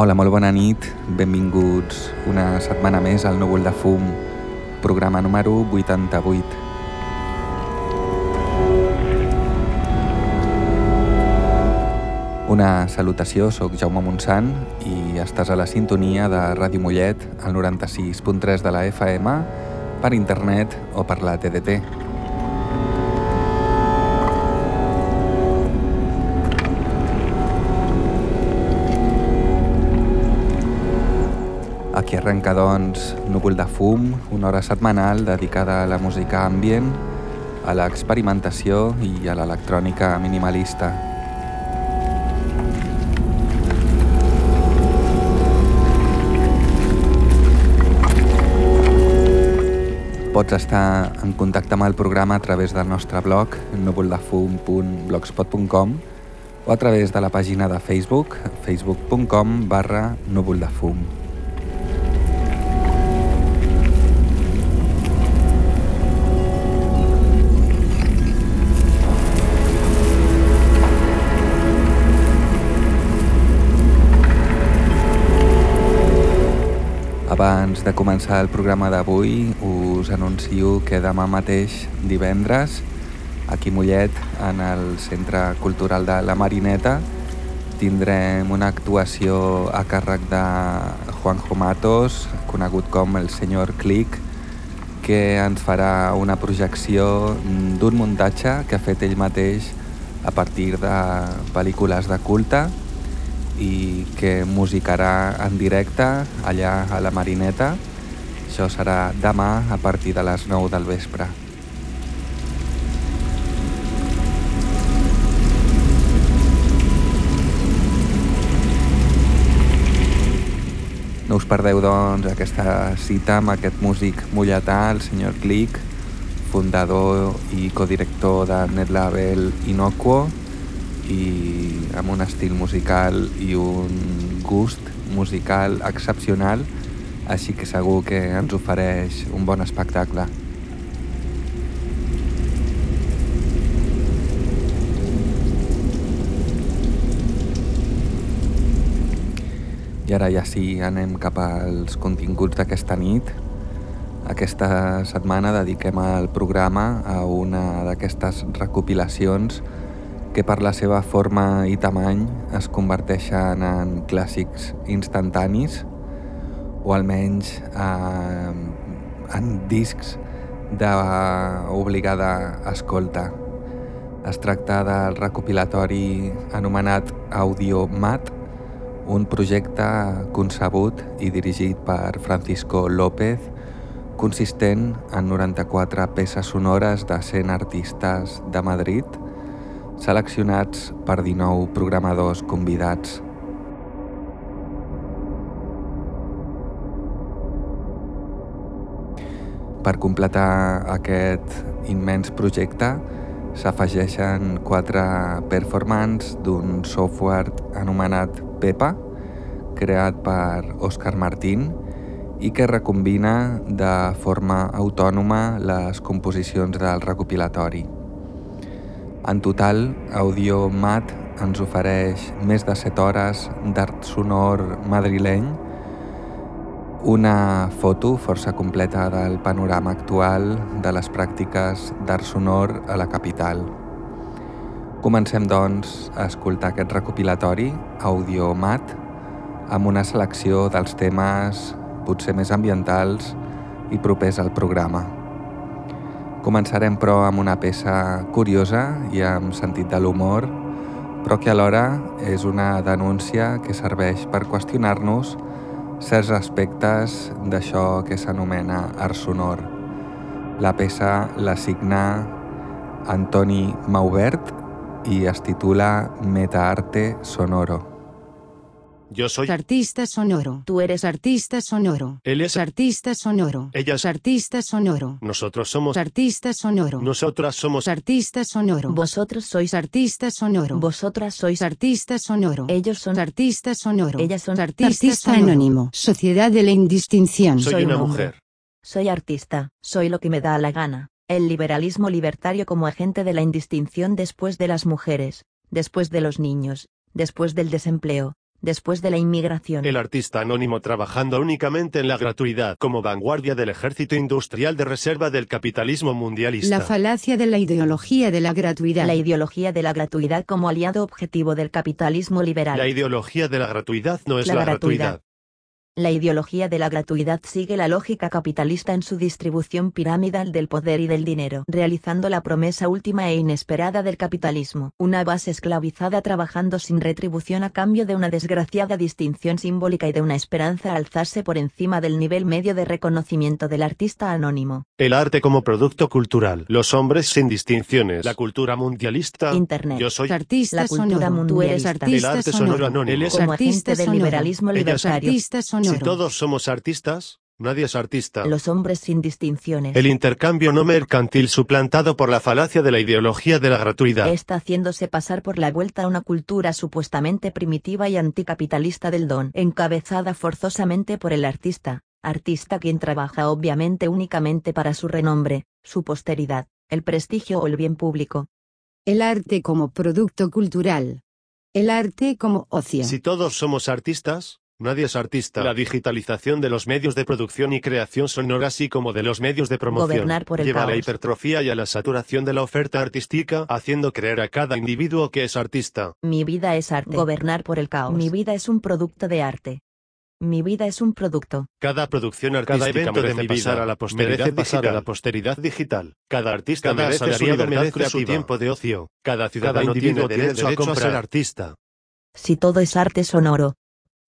Hola, molt bona nit. Benvinguts una setmana més al Núvol de Fum, programa número 88. Una salutació, sóc Jaume Montsant i estàs a la sintonia de Ràdio Mollet al 96.3 de la FM per internet o per la TDT. Arrenca, doncs, Núvol de Fum, una hora setmanal dedicada a la música ambient, a l'experimentació i a l'electrònica minimalista. Pots estar en contacte amb el programa a través del nostre blog núvoldefum.blogspot.com o a través de la pàgina de Facebook facebook.com barra núvoldefum. Abans de començar el programa d'avui, us anuncio que demà mateix, divendres, aquí Mollet, en el Centre Cultural de la Marineta, tindrem una actuació a càrrec de Juanjo Matos, conegut com el senyor Click, que ens farà una projecció d'un muntatge que ha fet ell mateix a partir de pel·lícules de culte i que musicarà en directe allà a la Marineta. Això serà demà a partir de les 9 del vespre. No us perdeu, doncs, aquesta cita amb aquest músic mulletà, el senyor Click, fundador i codirector de Netlabel Inocuo, i amb un estil musical i un gust musical excepcional, així que segur que ens ofereix un bon espectacle. I ara ja sí, anem cap als continguts d'aquesta nit. Aquesta setmana dediquem el programa a una d'aquestes recopilacions que per la seva forma i tamany es converteixen en clàssics instantanis o almenys eh, en discs d'obligada escolta. Es tracta del recopilatori anomenat Audio Mat, un projecte concebut i dirigit per Francisco López, consistent en 94 peces sonores de 100 artistes de Madrid, seleccionats per 19 programadors convidats. Per completar aquest immens projecte s'afegeixen quatre performants d'un software anomenat Pepa, creat per Òscar Martín i que recombina de forma autònoma les composicions del recopilatori. En total, Audio Mat ens ofereix més de 7 hores d'art sonor madrileny, una foto força completa del panorama actual de les pràctiques d'art sonor a la capital. Comencem, doncs, a escoltar aquest recopilatori, Audio Mat, amb una selecció dels temes potser més ambientals i propers al programa. Començarem, però, amb una peça curiosa i amb sentit de l'humor, però que alhora és una denúncia que serveix per qüestionar-nos certs aspectes d'això que s'anomena art sonor. La peça la signa Antoni Maubert i es titula Metaarte Sonoro. Yo soy artista sonoro. Tú eres artista sonoro. Él es artista sonoro. Ella es artista sonoro. Nosotros somos artista sonoro. Nosotras somos artista sonoro. Vosotros sois artista sonoro. Vosotras sois artista sonoro. Ellos son artista sonoro. Ellas son artista, anónimo. Sociedad de la indistinción. Soy, una mujer. Soy artista. Soy lo que me da la gana. El liberalismo libertario como agente de la indistinción después de las mujeres, después de los niños, después del desempleo, después de la inmigración. El artista anónimo trabajando únicamente en la gratuidad como vanguardia del ejército industrial de reserva del capitalismo mundialista. La falacia de la ideología de la gratuidad. La ideología de la gratuidad como aliado objetivo del capitalismo liberal. La ideología de la gratuidad no es la, gratuidad. La ideología de la gratuidad sigue la lógica capitalista en su distribución piramidal del poder y del dinero, realizando la promesa última e inesperada del capitalismo, una base esclavizada trabajando sin retribución a cambio de una desgraciada distinción simbólica y de una esperanza alzarse por encima del nivel medio de reconocimiento del artista anónimo. El arte como producto cultural, los hombres sin distinciones, la cultura mundialista, Internet, yo soy artista la cultura mundialista, el arte sonoro. anónimo, como agente del liberalismo libertario. Si todos somos artistas, nadie es artista. Los hombres sin distinciones. El intercambio no mercantil suplantado por la falacia de la ideología de la gratuidad. Está haciéndose pasar por la vuelta a una cultura supuestamente primitiva y anticapitalista del don, encabezada forzosamente por el artista, artista quien trabaja obviamente únicamente para su renombre, su posteridad, el prestigio o el bien público. El arte como producto cultural. El arte como ocio. Si todos somos artistas, Nadie es artista. La digitalización de los medios de producción y creación sonora así como de los medios de promoción lleva a la hipertrofia y a la saturación de la oferta artística, haciendo creer a cada individuo que es artista. Mi vida es arte. Gobernar por el caos. Mi vida es un producto de arte. Mi vida es un producto. Cada producción artística Cada evento de mi pasar a la posteridad pasar a la posteridad digital. Cada artista Cada merece su merece su tiempo de ocio. Cada ciudadano tiene derecho, a, a ser artista. Si todo es arte sonoro,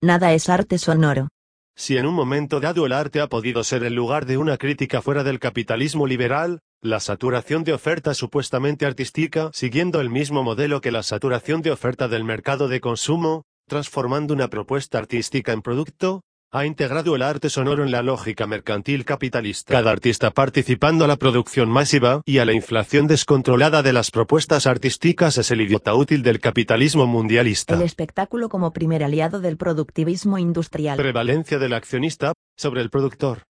Nada es arte sonoro. Si en un momento dado el arte ha podido ser el lugar de una crítica fuera del capitalismo liberal, la saturación de oferta supuestamente artística, siguiendo el mismo modelo que la saturación de oferta del mercado de consumo, transformando una propuesta artística en producto, ha integrado el arte sonoro en la lógica mercantil capitalista. Cada artista participando a la producción masiva y a la inflación descontrolada de las propuestas artísticas es el idiota útil del capitalismo mundialista. El espectáculo como primer aliado del productivismo industrial. Prevalencia del accionista sobre el productor.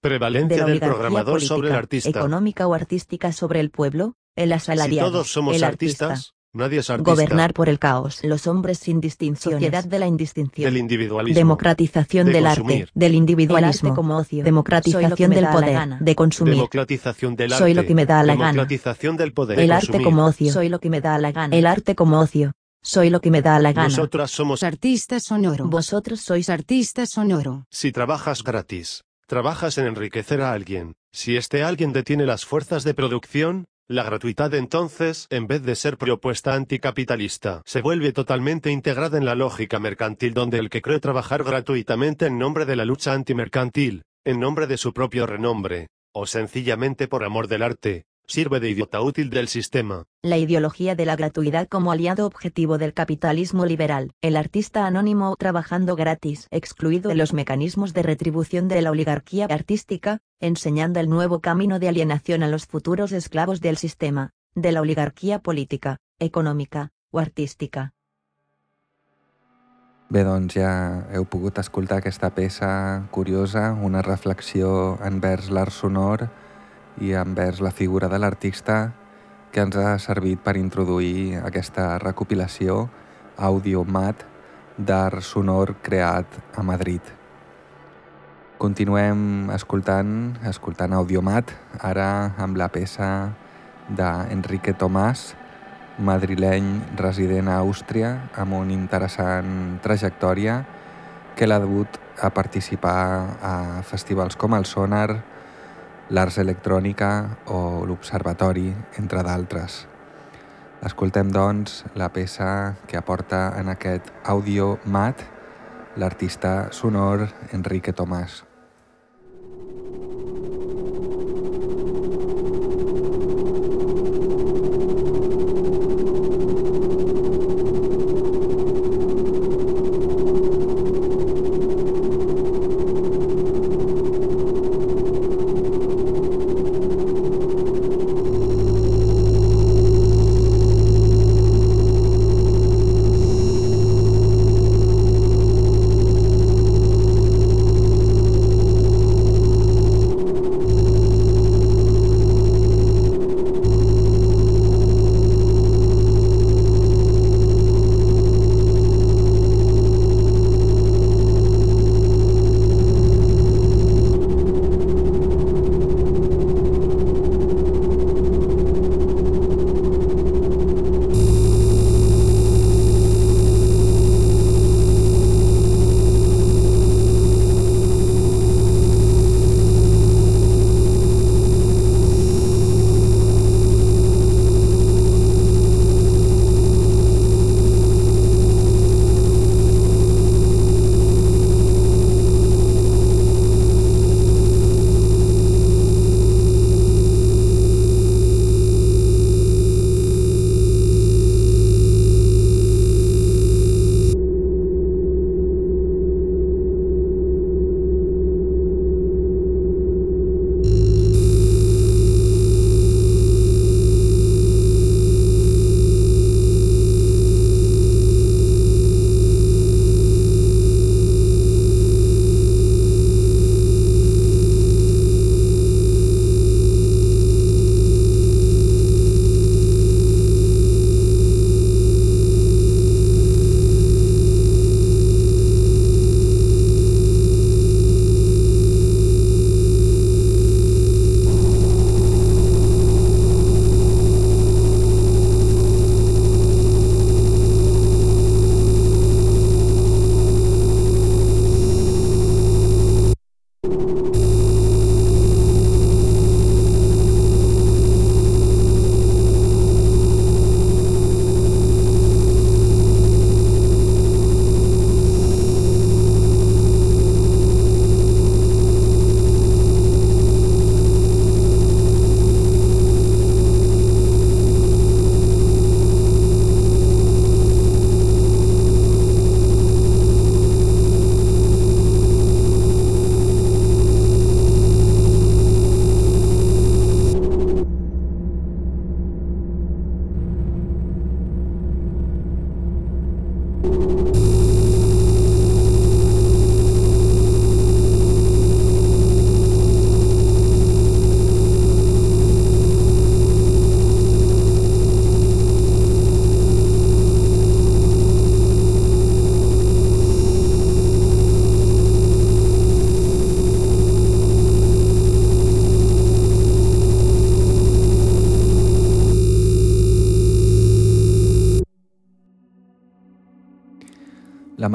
Prevalencia del programador sobre el artista. Económica o artística sobre el pueblo, el asalariado. Si todos somos artistas, Nadie es artista. Gobernar por el caos. Los hombres sin distinción. Sociedad de la indistinción. Del individualismo. Democratización del arte. Del individualismo. como ocio. Democratización del poder. De consumir. Democratización del arte. Soy lo que me da la gana. Democratización del poder. El arte como ocio. Soy lo que me da la gana. El arte como ocio. Soy lo que me da la gana. Nosotras somos artistas sonoro. Vosotros sois artistas sonoro. Si trabajas gratis, trabajas en enriquecer a alguien. Si este alguien detiene las fuerzas de producción, la gratuidad entonces, en vez de ser propuesta anticapitalista, se vuelve totalmente integrada en la lógica mercantil donde el que cree trabajar gratuitamente en nombre de la lucha antimercantil, en nombre de su propio renombre, o sencillamente por amor del arte, sirve de idiota útil del sistema. La ideología de la gratuidad como aliado objetivo del capitalismo liberal, el artista anónimo trabajando gratis, excluido de los mecanismos de retribución de la oligarquía artística, enseñando el nuevo camino de alienación a los futuros esclavos del sistema, de la oligarquía política, econòmica o artística. Bé, doncs ja heu pogut escoltar aquesta peça curiosa, una reflexió envers l'art sonor i envers la figura de l'artista que ens ha servit per introduir aquesta recopilació Audiomat d'art sonor creat a Madrid. Continuem escoltant, escoltant Audiomat, ara amb la peça d'Enrique Tomàs, madrileny resident a Àustria, amb una interessant trajectòria que l'ha dut a participar a festivals com el Sonar, l'Ars Electrònica o l'Observatori, entre d'altres. Escoltem, doncs, la peça que aporta en aquest àudio mat l'artista sonor Enrique Tomàs.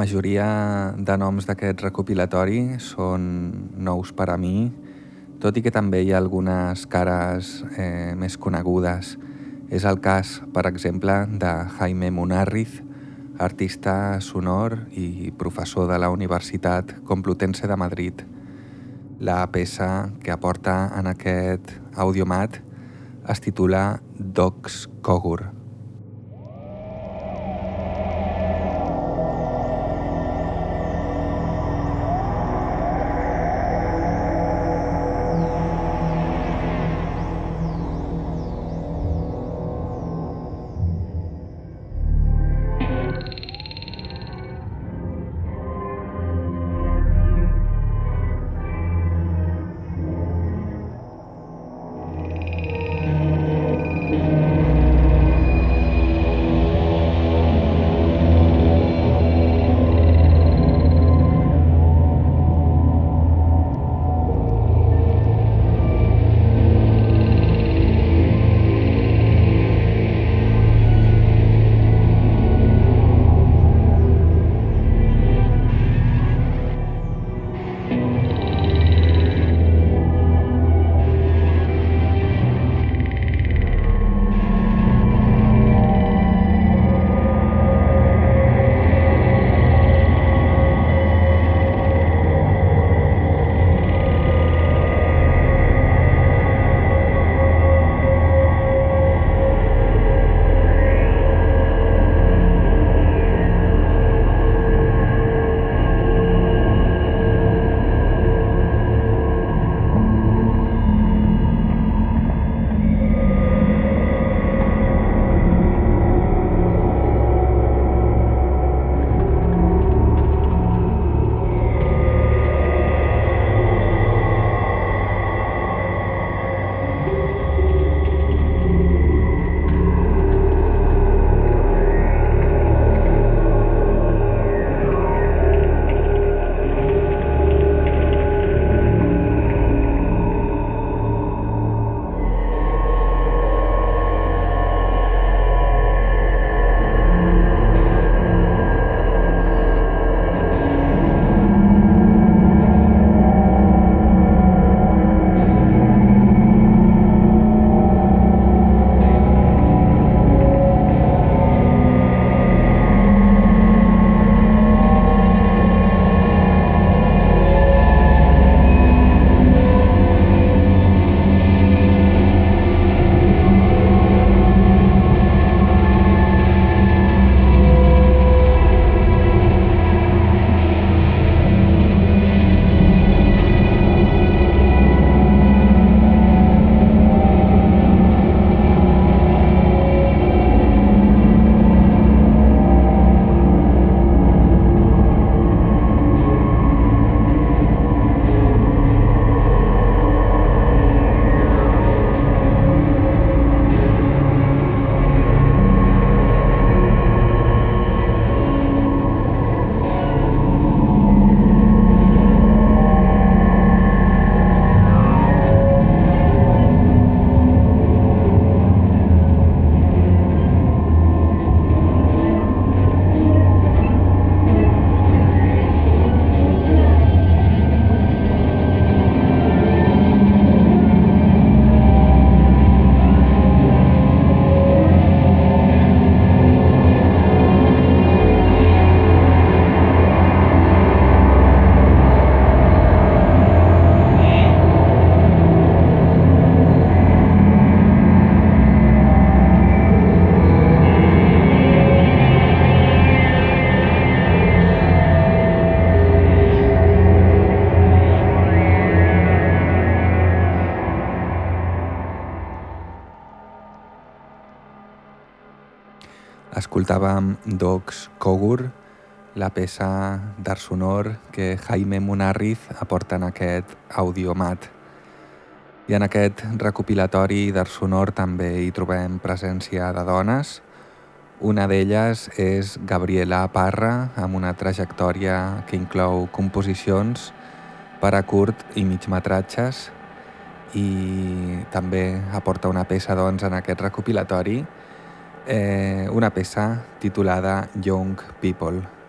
Majoria de noms d'aquest recopilatori són nous per a mi, tot i que també hi ha algunes cares eh, més conegudes. És el cas, per exemple, de Jaime Munarriz, artista sonor i professor de la Universitat Complutense de Madrid. La peça que aporta en aquest audiomat es titula Docs Kogur. Escoltàvem Dogs Kogur, la peça d'art sonor que Jaime Munarriz aporta en aquest audiomat. I en aquest recopilatori d'art sonor també hi trobem presència de dones. Una d'elles és Gabriela Parra, amb una trajectòria que inclou composicions per a curt i mitjmetratges i també aporta una peça doncs, en aquest recopilatori eh, una peça titulada Young People.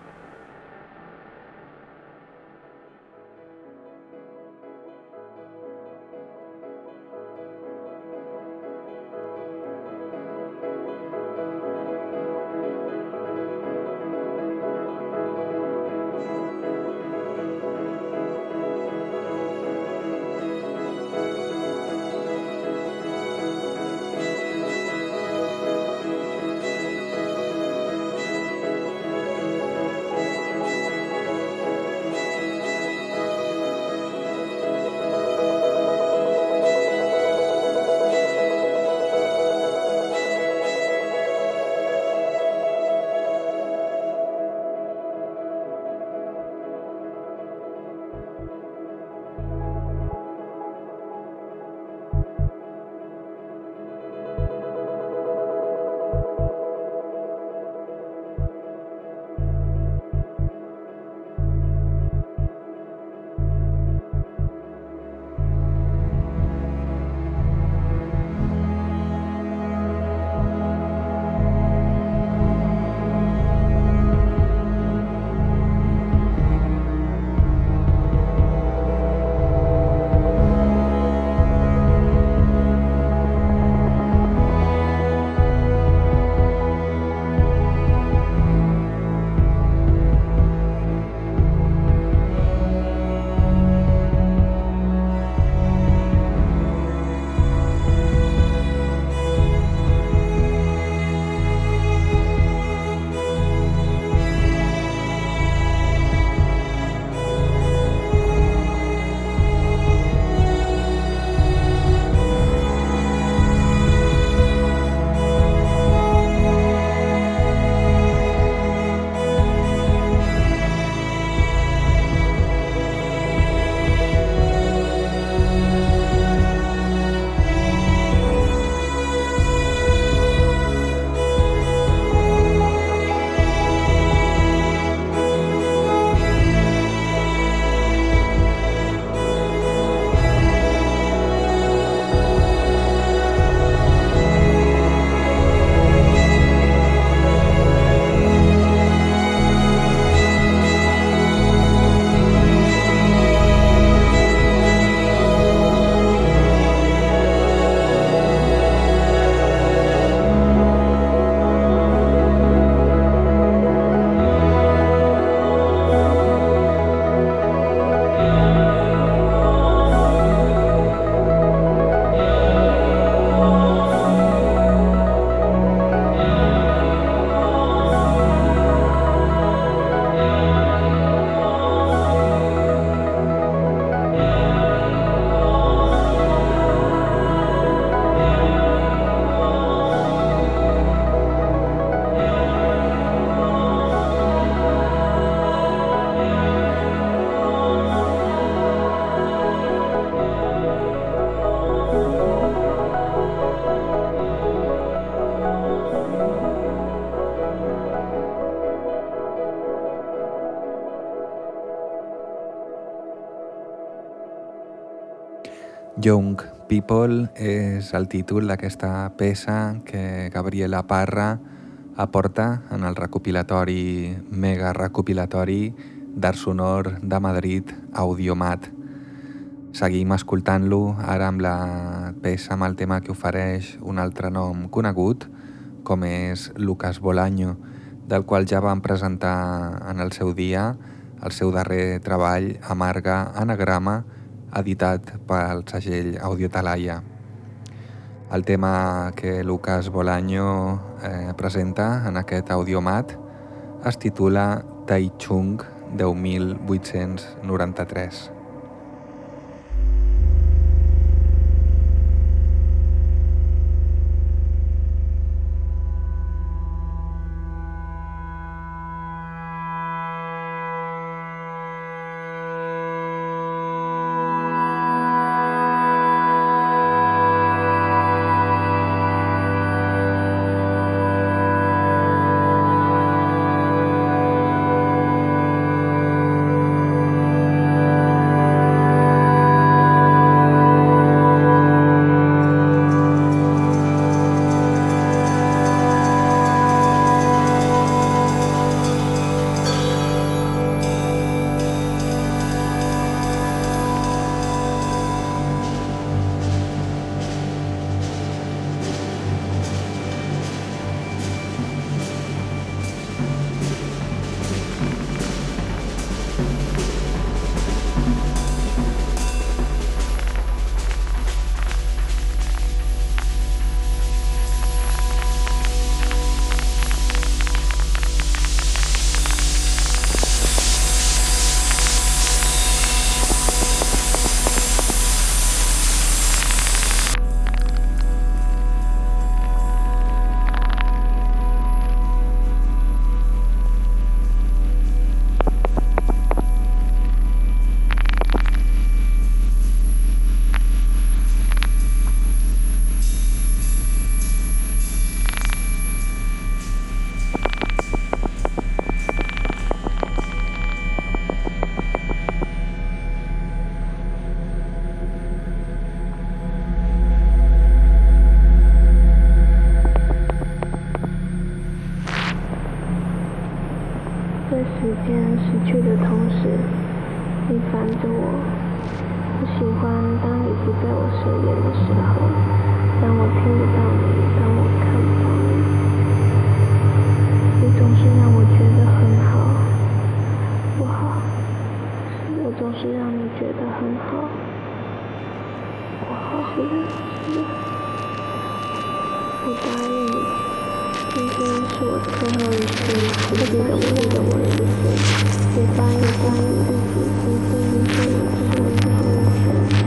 Young People és el títol d'aquesta peça que Gabriela Parra aporta en el recopilatori, mega recopilatori d'art sonor de Madrid Audiomat. Seguim escoltant-lo ara amb la peça amb el tema que ofereix un altre nom conegut, com és Lucas Bolaño, del qual ja vam presentar en el seu dia el seu darrer treball Amarga Anagrama, editat pel segell Audiotalaia. El tema que Lucas Bolaño eh, presenta en aquest audiomat es titula Tai Chung 10.893. 去的同时，你烦着我。我喜欢当你不在我身边的时候，当我听不到你，当我看不到你，你总是让我觉得很好。不好，我总是让你觉得很好。不好，是的，是的。我答应你，今天是我的最后一次，特别的为了我而生，也答应答应自己，今生一定要做最后一次。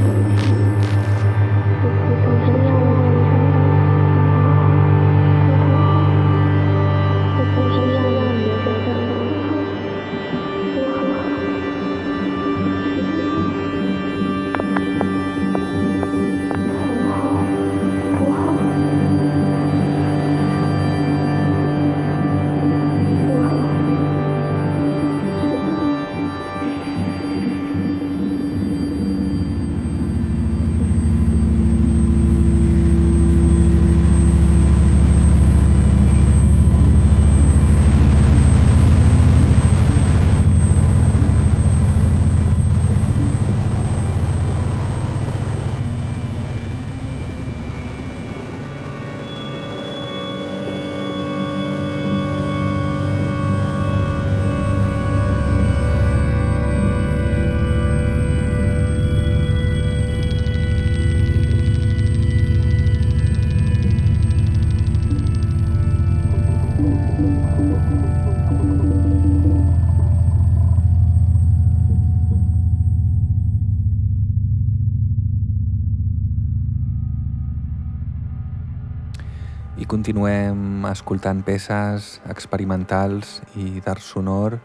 I continuem escoltant peces experimentals i d'art sonor,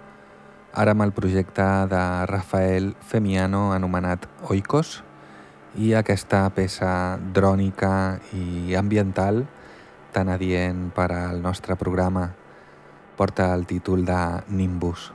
ara amb el projecte de Rafael Femiano anomenat Oikos, i aquesta peça drònica i ambiental tan adient per al nostre programa porta el títol de Nimbus.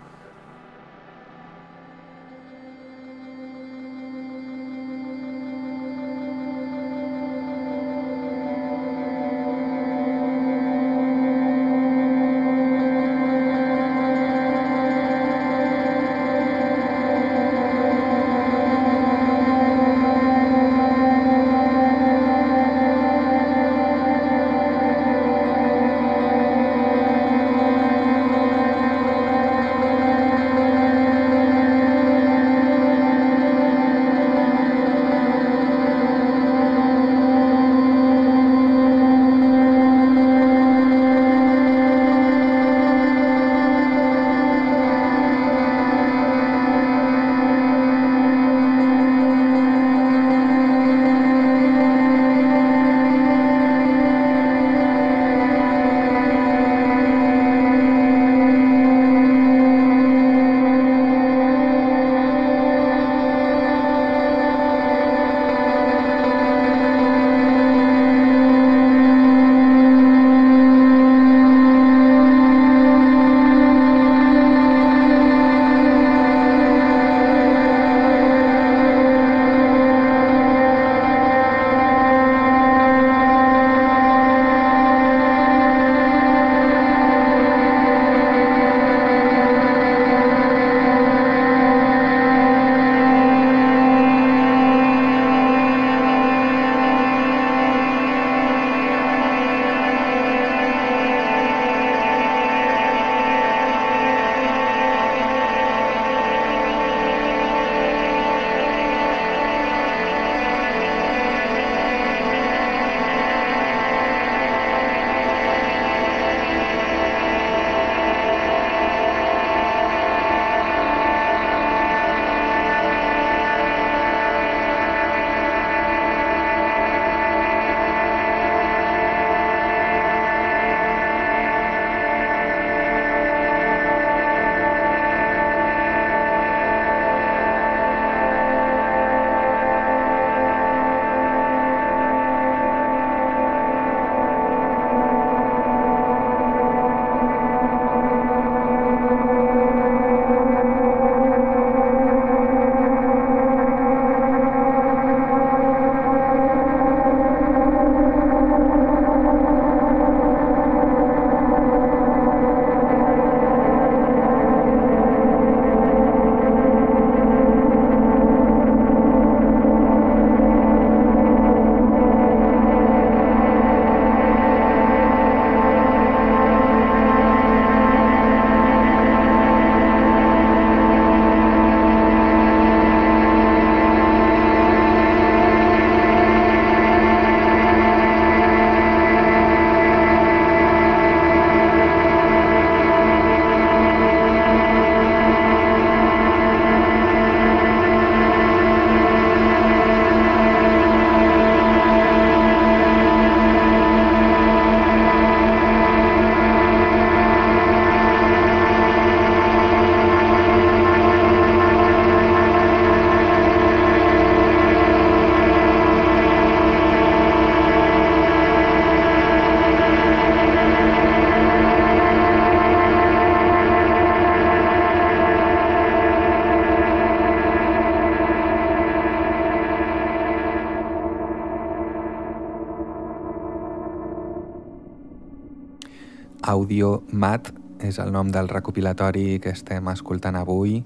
És el nom del recopilatori que estem escoltant avui,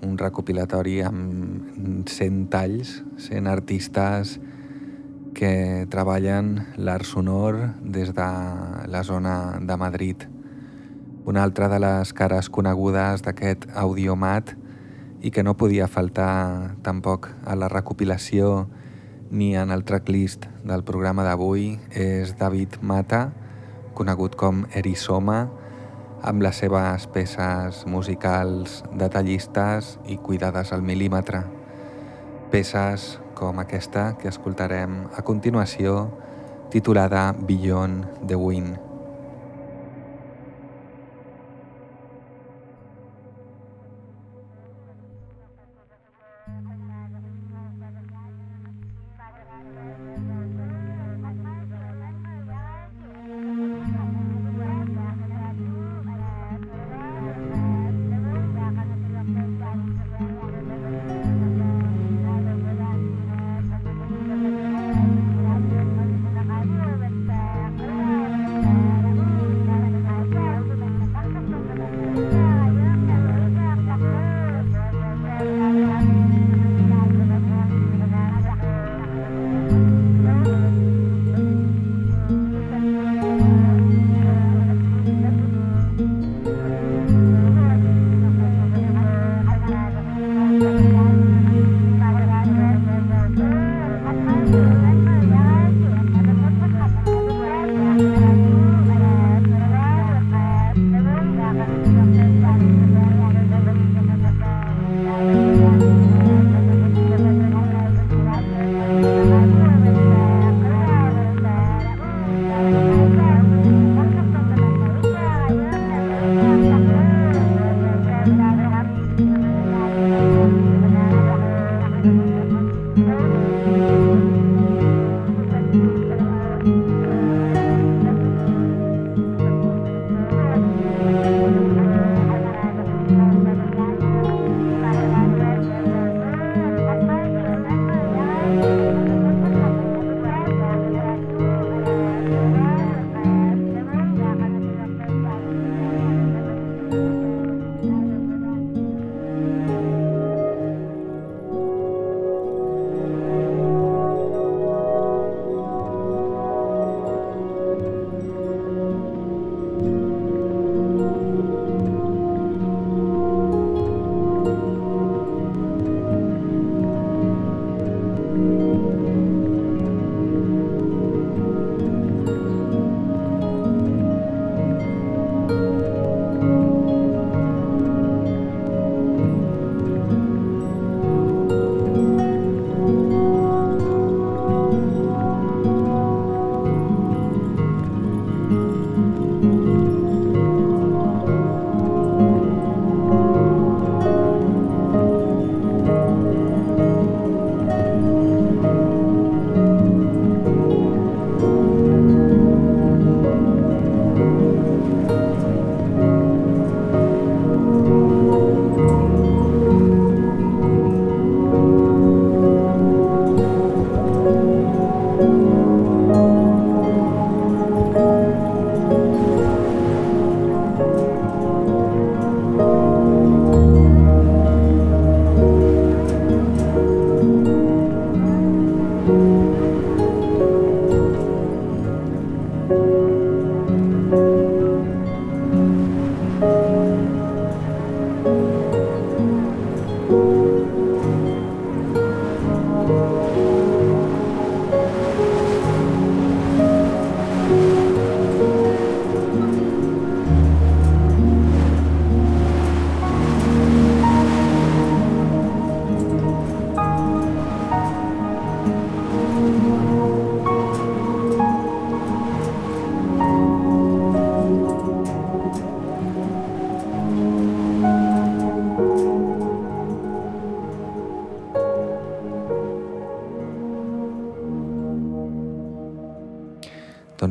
un recopilatori amb 100 talls, 100 artistes que treballen l'art sonor des de la zona de Madrid. Una altra de les cares conegudes d'aquest audiomat i que no podia faltar tampoc a la recopilació ni en el tracklist del programa d'avui és David Mata, conegut com Erisoma, amb les seves peces musicals detallistes i cuidades al mil·límetre. Peces com aquesta que escoltarem a continuació, titulada Beyond the Wind.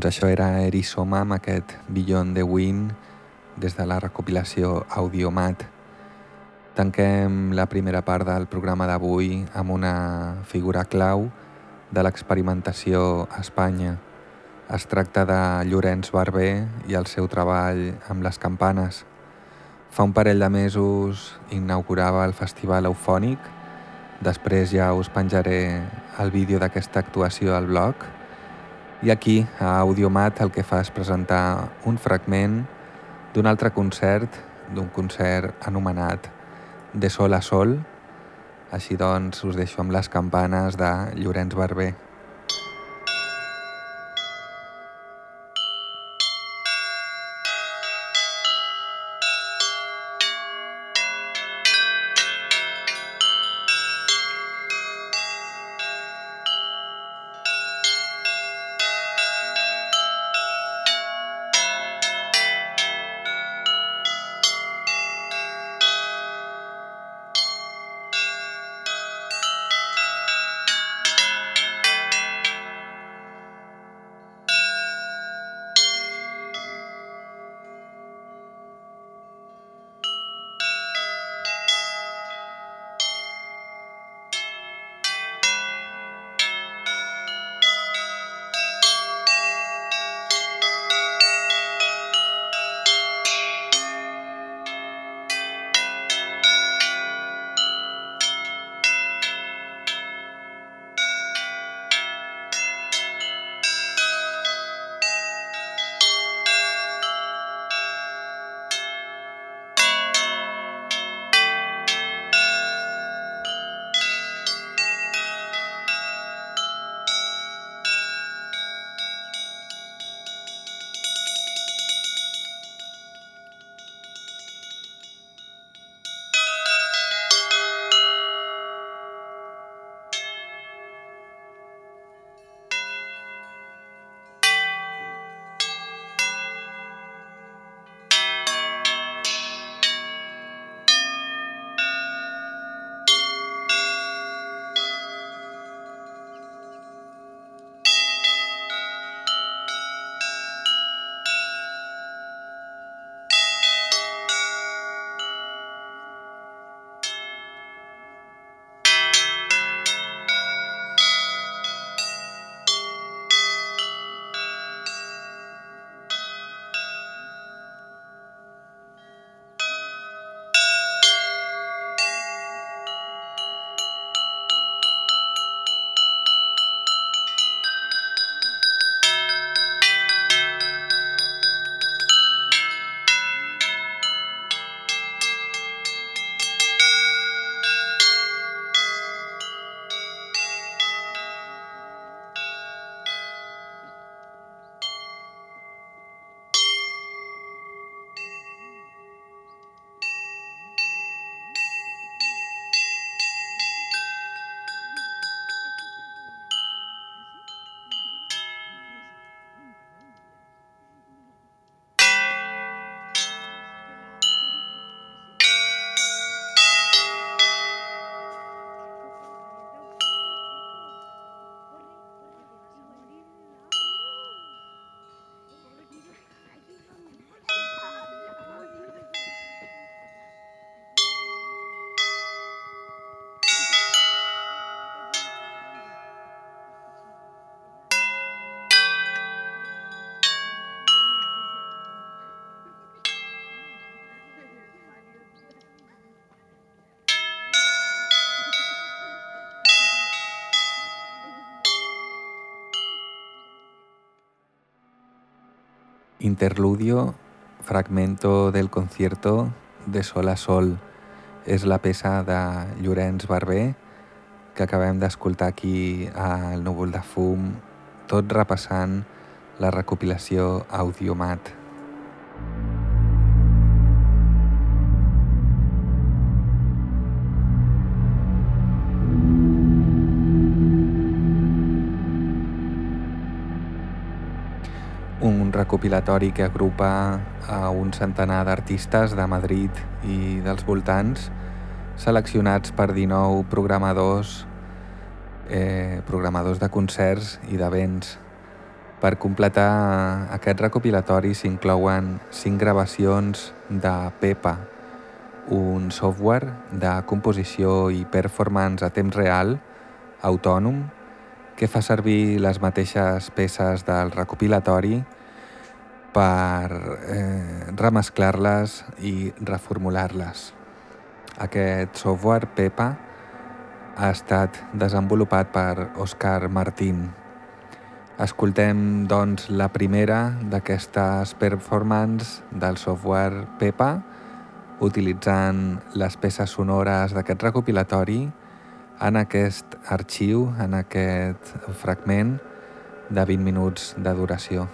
Això era Erisoma amb aquest Beyond the Wind des de la recopilació Audiomat. Tanquem la primera part del programa d'avui amb una figura clau de l'experimentació a Espanya. Es tracta de Llorenç Barber i el seu treball amb les campanes. Fa un parell de mesos inaugurava el Festival Eufònic, després ja us penjaré el vídeo d'aquesta actuació al blog, i aquí, a Audiomat, el que fa és presentar un fragment d'un altre concert, d'un concert anomenat De Sol a Sol, així doncs us deixo amb les campanes de Llorenç Barber. Interludio, fragmento del concierto de Sol a Sol. És la peça de Llorenç Barber que acabem d'escoltar aquí al Núvol de Fum, tot repassant la recopilació Audiomat. Recopilatori que agrupa a un centenar d'artistes de Madrid i dels voltants seleccionats per 19 programadors eh, programadors de concerts i d'events. Per completar aquest recopilatori s'inclouen 5 gravacions de PEPA, un software de composició i performance a temps real autònom que fa servir les mateixes peces del recopilatori per eh, remesclar-les i reformular-les. Aquest software PEPA ha estat desenvolupat per Oscar Martín. Escoltem, doncs, la primera d'aquestes performances del software PEPA utilitzant les peces sonores d'aquest recopilatori en aquest arxiu, en aquest fragment de 20 minuts de duració.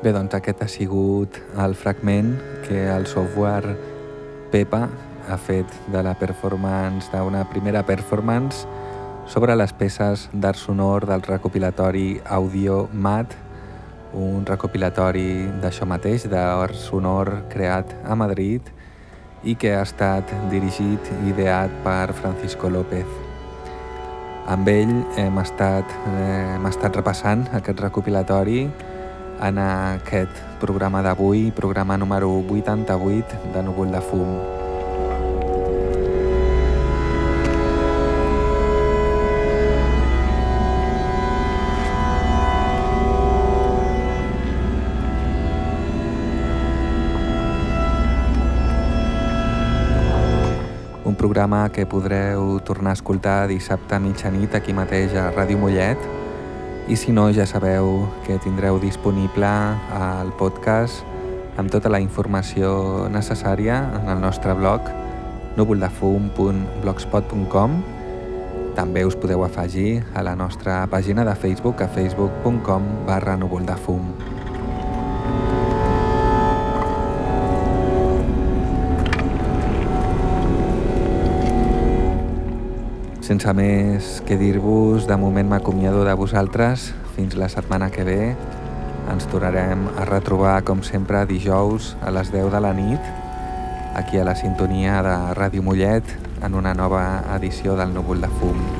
Bé, doncs aquest ha sigut el fragment que el software Pepa ha fet de la performance, d'una primera performance sobre les peces d'art sonor del recopilatori Audio Mat, un recopilatori d'això mateix, d'art sonor creat a Madrid i que ha estat dirigit i ideat per Francisco López. Amb ell hem estat, eh, hem estat repassant aquest recopilatori en aquest programa d'avui, programa número 88 de Núvol de Fum. programa que podreu tornar a escoltar dissabte a mitjanit aquí mateix a Ràdio Mollet i si no ja sabeu que tindreu disponible el podcast amb tota la informació necessària en el nostre blog núvoldefum.blogspot.com també us podeu afegir a la nostra pàgina de Facebook a facebook.com barra núvoldefum.com Sense més que dir-vos, de moment m'acomiado de vosaltres. Fins la setmana que ve. Ens tornarem a retrobar, com sempre, dijous a les 10 de la nit, aquí a la sintonia de Ràdio Mollet, en una nova edició del Núvol de Fum.